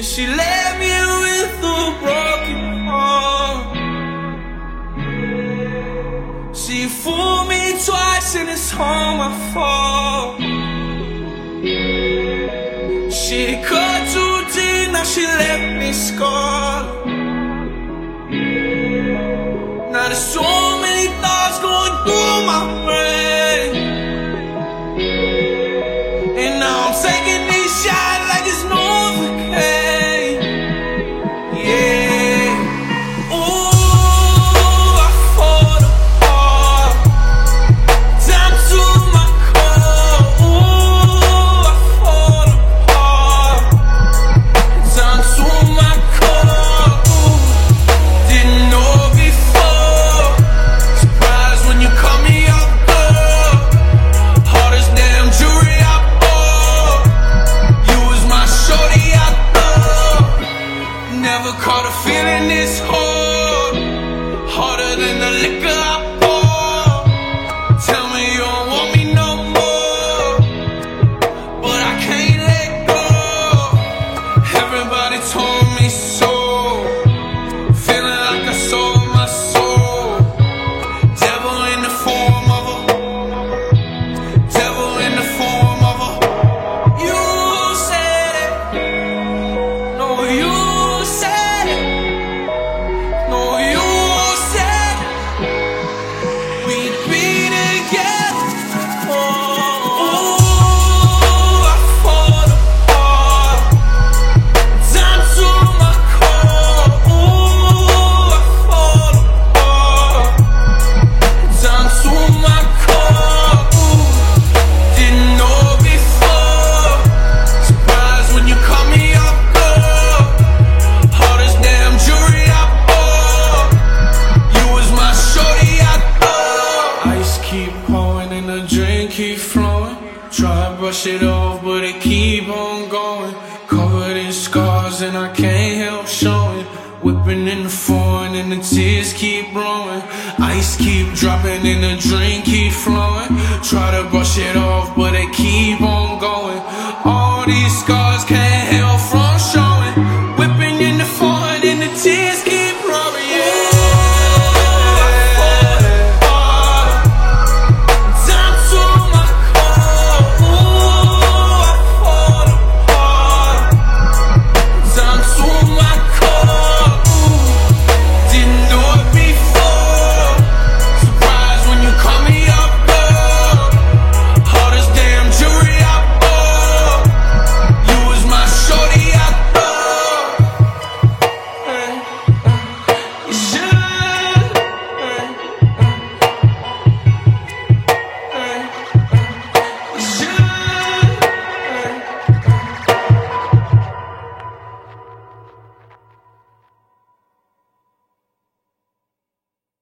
And she left me with a broken heart. She fooled me twice and it's all my fault. She cut too deep, now she left me scarred. Now there's so many thoughts going through my brain. And now feeling this hard. Brush it off, but it keep on going. Covered in scars, and I can't help showing. Whipping in the foreign, and the tears keep blowing. Ice keep dropping, and the drink keep flowing. Try to brush it off, but it keep on going. All these scars can't help from showing. Whipping in the foreign, and the tears